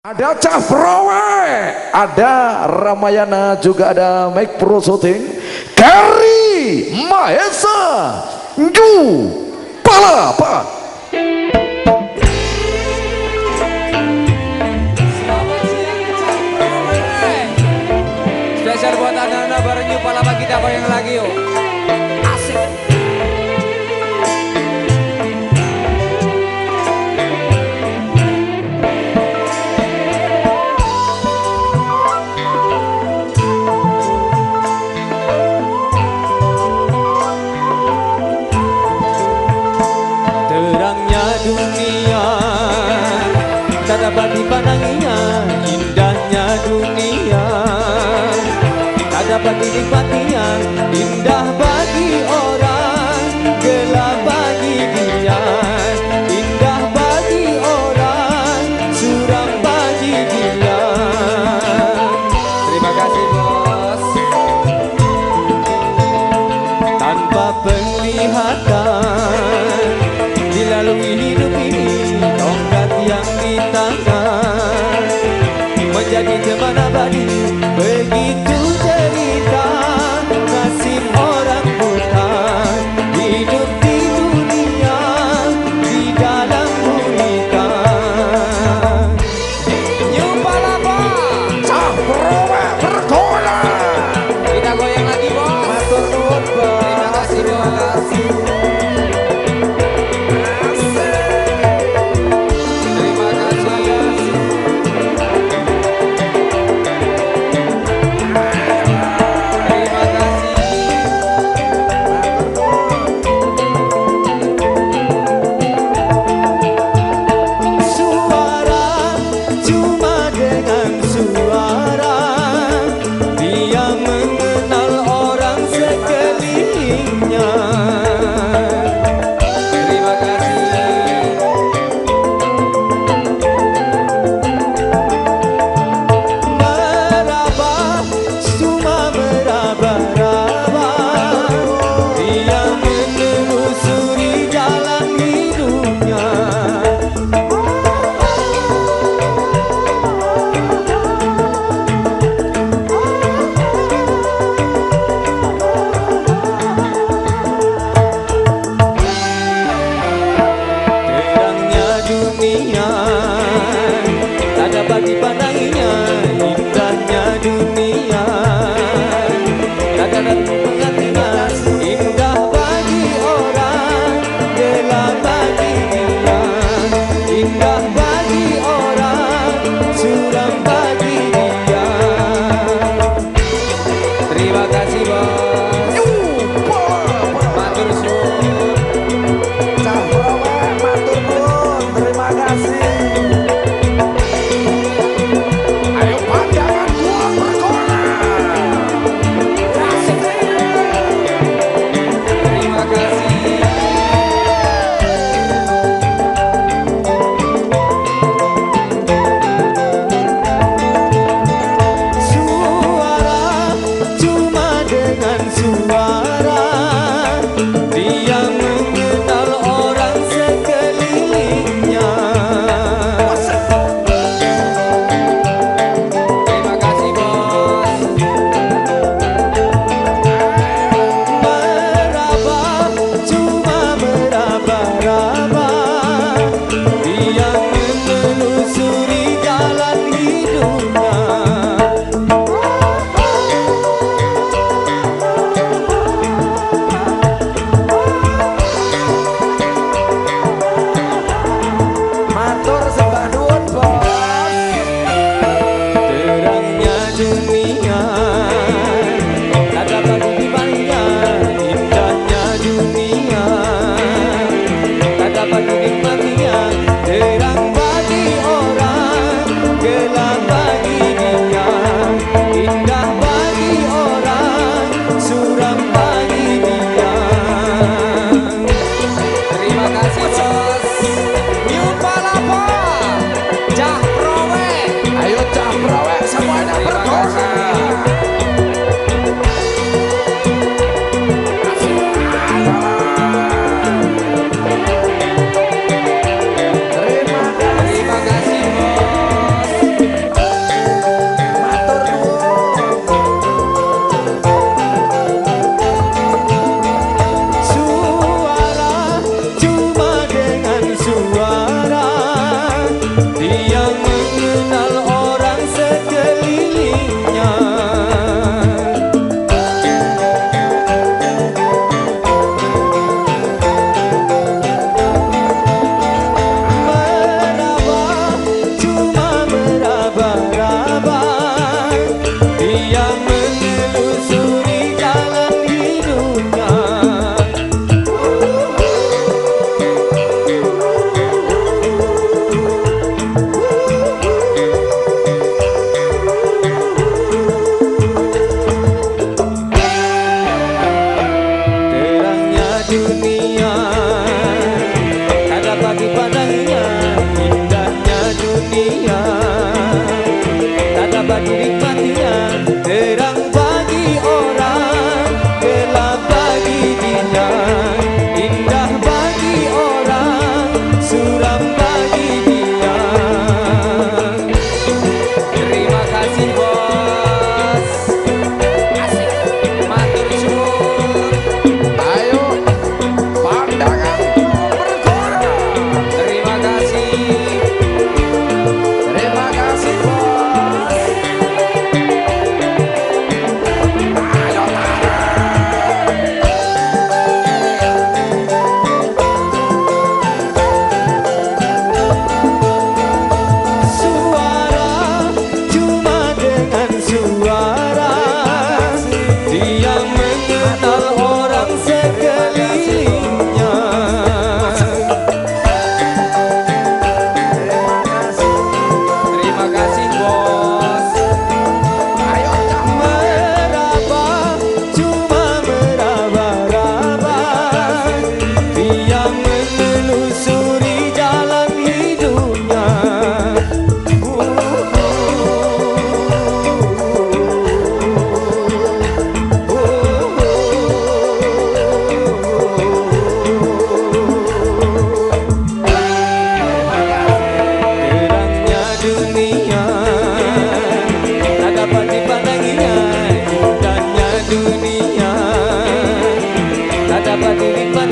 Ada Cafrowe, ada Ramayana, juga ada Mike Pro Shooting, Kari Mahesa, Ju Palapa. Spesial buat anak-anak bareng Ju Palapa kita goyang lagi yuk. sayang Tak dapat dinikmati yang indah bagi orang Gelap bagi dia 14 Pode me